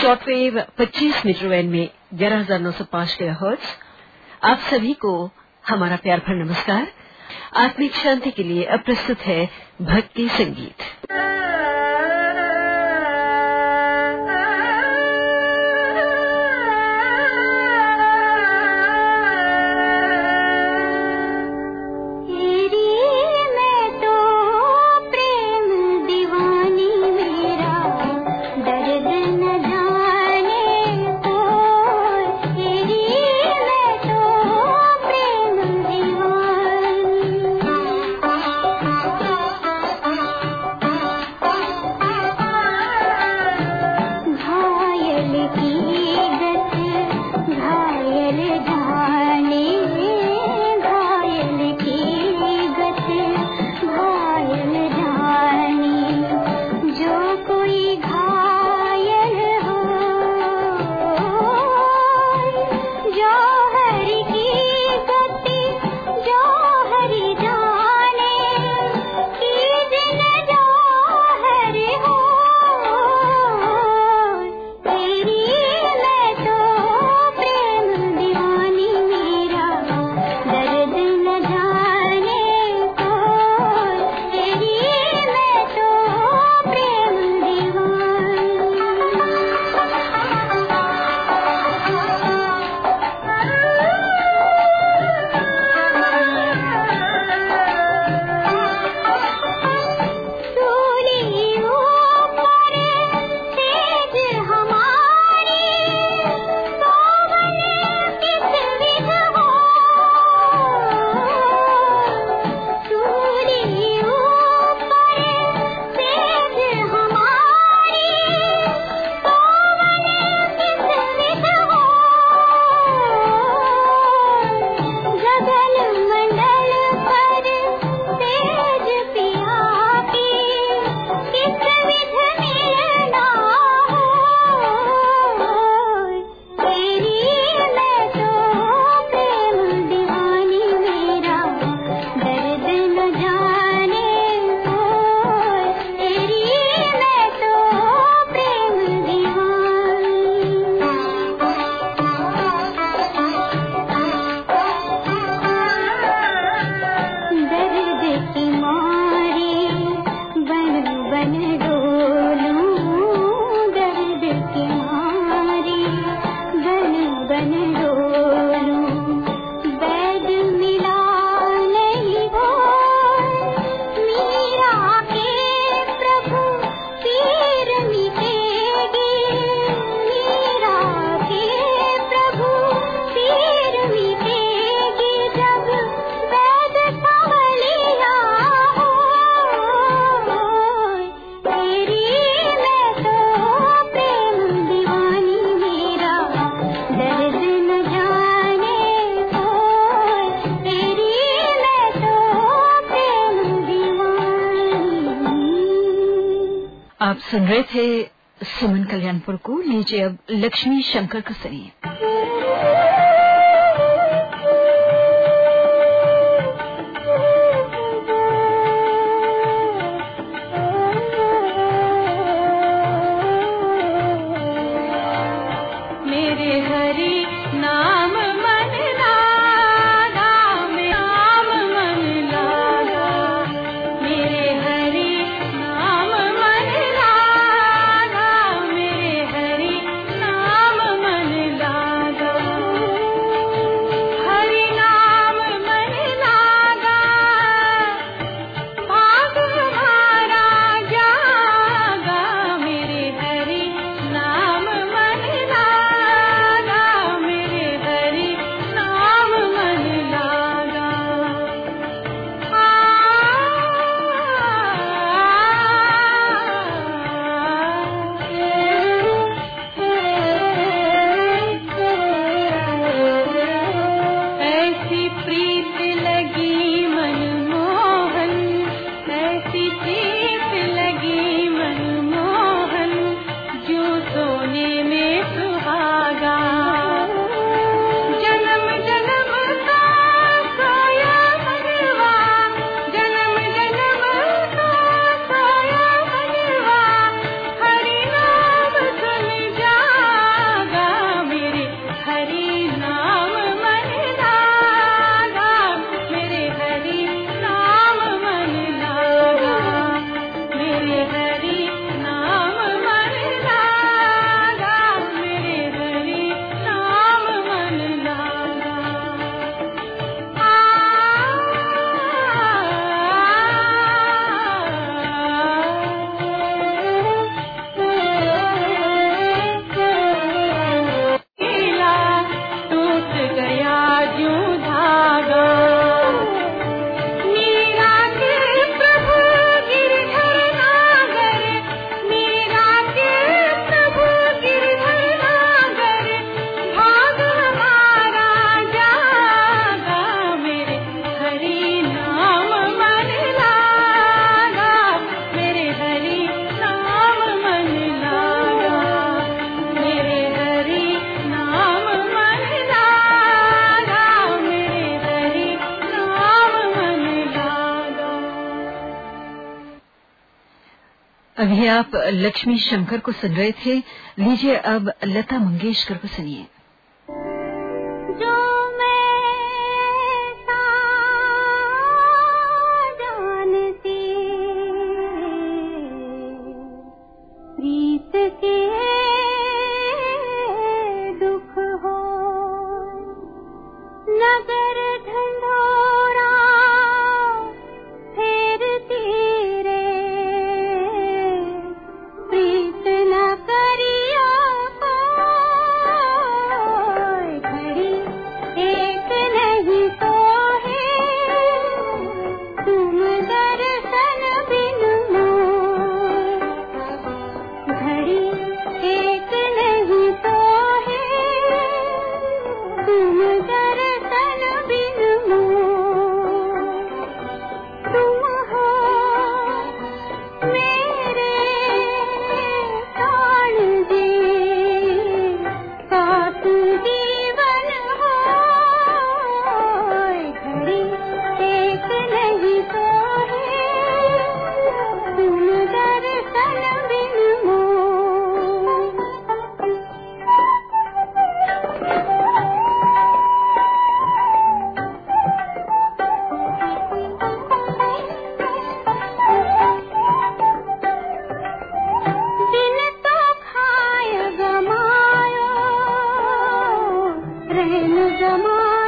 Shortwave 25 metre van में ग्यारह हज़ार नौ सौ पाँच के हर्ट्ज आप सभी को हमारा प्यार भर नमस्कार। आत्मिक शांति के लिए अब प्रस्तुत है भक्ति संगीत। आप सुन रहे थे सुमन कल्याणपुर को। लीजिए अब लक्ष्मी शंकर का सुनिए। अभी आप लक्ष्मी शंकर को सुन रहे थे। लीजिए अब लता मंगेशकर को सुनिए। जमा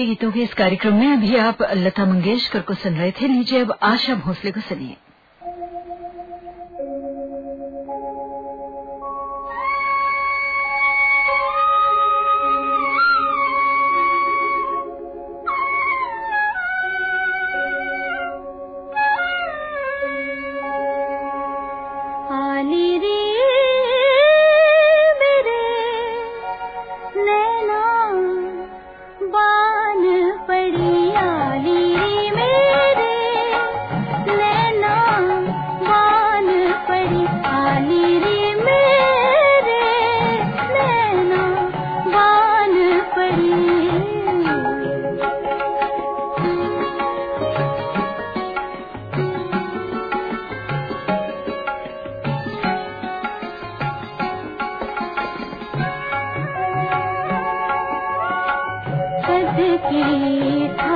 भक्ति गीतों के इस कार्यक्रम में अभी आप लता मंगेशकर को सुन रहे थे लीजिए, अब आशा भोसले को सुनिए। की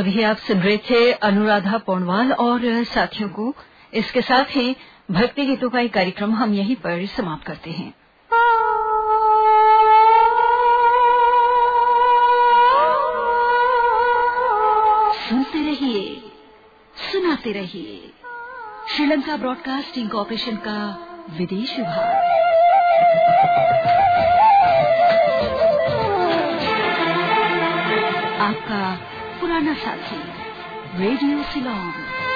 अभी आप सुन रहे थे अनुराधा पौडवाल और साथियों को। इसके साथ ही भक्ति गीतों का एक कार्यक्रम हम यहीं पर समाप्त करते हैं। सुनते रहिए, सुनाते रहिए। श्रीलंका ब्रॉडकास्टिंग कॉरपोरेशन का विदेश विभाग। आपका पुराना साथी रेडियो सिलोन